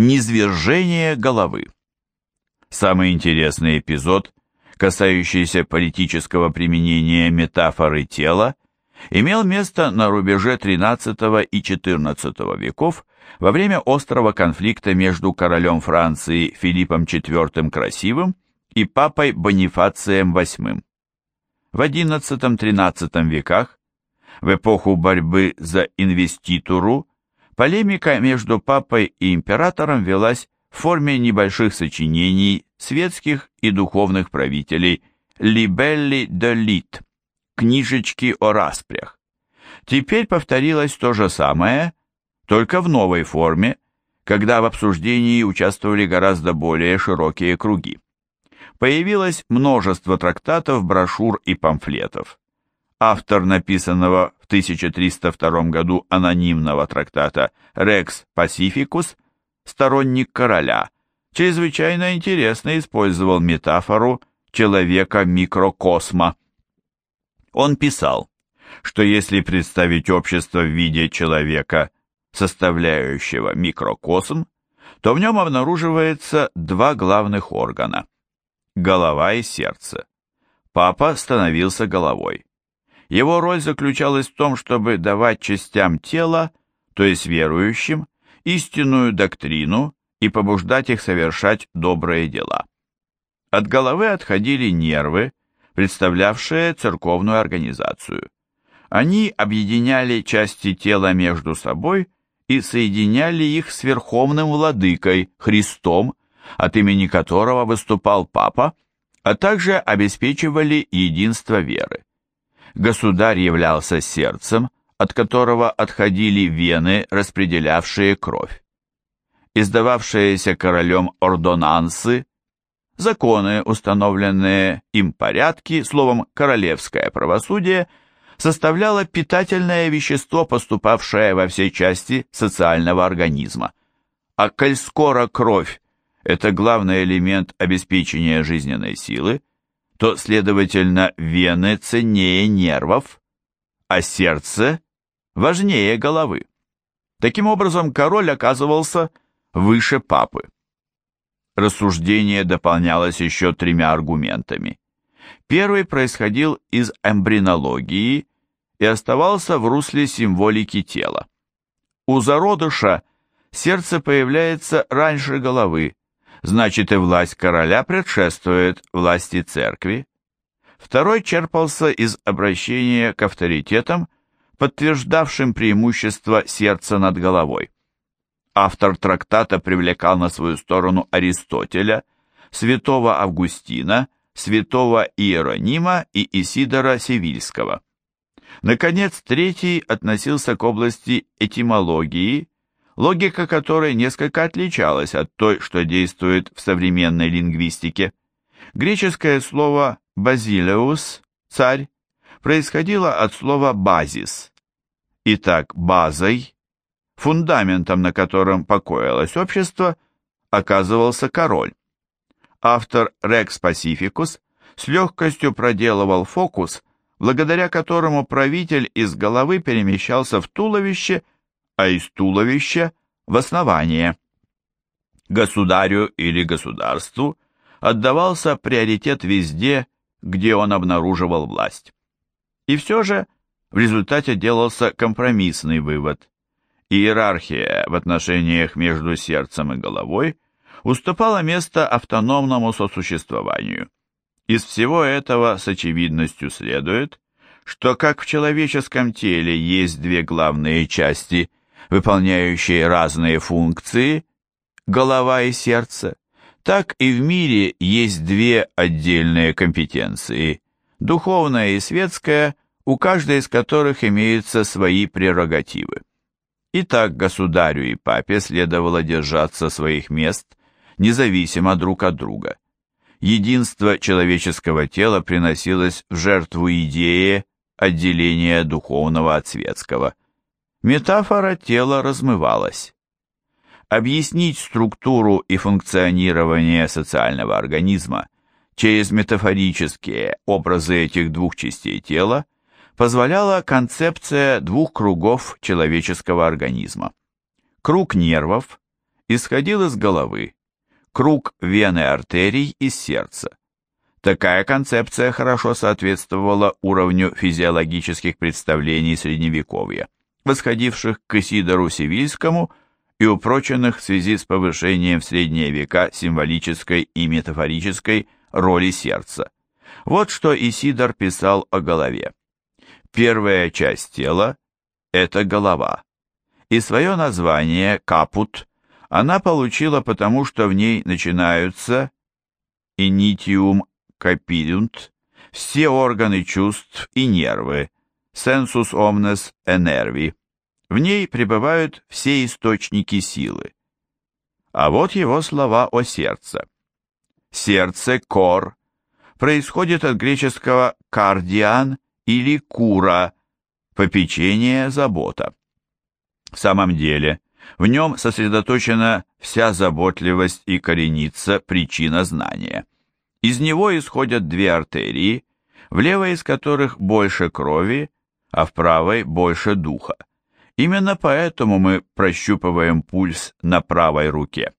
Низвержение головы. Самый интересный эпизод, касающийся политического применения метафоры тела, имел место на рубеже XIII и XIV веков во время острого конфликта между королем Франции Филиппом IV Красивым и папой Бонифацием VIII. В XI-XIII веках, в эпоху борьбы за инвеституру, полемика между папой и императором велась в форме небольших сочинений светских и духовных правителей «Либелли де Лит», книжечки о распрях. Теперь повторилось то же самое, только в новой форме, когда в обсуждении участвовали гораздо более широкие круги. Появилось множество трактатов, брошюр и памфлетов. Автор написанного в 1302 году анонимного трактата «Рекс Пасификус», сторонник короля, чрезвычайно интересно использовал метафору человека-микрокосма. Он писал, что если представить общество в виде человека, составляющего микрокосм, то в нем обнаруживается два главных органа – голова и сердце. Папа становился головой. Его роль заключалась в том, чтобы давать частям тела, то есть верующим, истинную доктрину и побуждать их совершать добрые дела. От головы отходили нервы, представлявшие церковную организацию. Они объединяли части тела между собой и соединяли их с верховным владыкой, Христом, от имени которого выступал папа, а также обеспечивали единство веры. Государь являлся сердцем, от которого отходили вены, распределявшие кровь. Издававшиеся королем ордонансы, законы, установленные им порядки, словом, королевское правосудие, составляло питательное вещество, поступавшее во все части социального организма. А коль скоро кровь – это главный элемент обеспечения жизненной силы, то, следовательно, вены ценнее нервов, а сердце важнее головы. Таким образом, король оказывался выше папы. Рассуждение дополнялось еще тремя аргументами. Первый происходил из эмбринологии и оставался в русле символики тела. У зародыша сердце появляется раньше головы, значит и власть короля предшествует власти церкви. Второй черпался из обращения к авторитетам, подтверждавшим преимущество сердца над головой. Автор трактата привлекал на свою сторону Аристотеля, святого Августина, святого Иеронима и Исидора Севильского. Наконец, третий относился к области этимологии, логика которой несколько отличалась от той, что действует в современной лингвистике. Греческое слово «базилеус» – «царь» происходило от слова «базис». Итак, базой, фундаментом, на котором покоилось общество, оказывался король. Автор Рекс Пасификус с легкостью проделывал фокус, благодаря которому правитель из головы перемещался в туловище, а из туловища в основание. Государю или государству отдавался приоритет везде, где он обнаруживал власть. И все же в результате делался компромиссный вывод. Иерархия в отношениях между сердцем и головой уступала место автономному сосуществованию. Из всего этого с очевидностью следует, что как в человеческом теле есть две главные части, выполняющие разные функции, голова и сердце, так и в мире есть две отдельные компетенции – духовная и светская, у каждой из которых имеются свои прерогативы. Итак, государю и папе следовало держаться своих мест, независимо друг от друга. Единство человеческого тела приносилось в жертву идее отделения духовного от светского. Метафора тела размывалась. Объяснить структуру и функционирование социального организма через метафорические образы этих двух частей тела позволяла концепция двух кругов человеческого организма. Круг нервов исходил из головы, круг вены артерий из сердца. Такая концепция хорошо соответствовала уровню физиологических представлений Средневековья, восходивших к Исидору Сивильскому и упроченных в связи с повышением в средние века символической и метафорической роли сердца. Вот что Исидор писал о голове. Первая часть тела – это голова, и свое название «капут» она получила потому, что в ней начинаются инитиум капилюнт все органы чувств и нервы, sensus omnes enervi. В ней пребывают все источники силы. А вот его слова о сердце. Сердце, кор, происходит от греческого кардиан или кура, попечение, забота. В самом деле, в нем сосредоточена вся заботливость и коренится причина знания. Из него исходят две артерии, в левой из которых больше крови, а в правой больше духа. Именно поэтому мы прощупываем пульс на правой руке.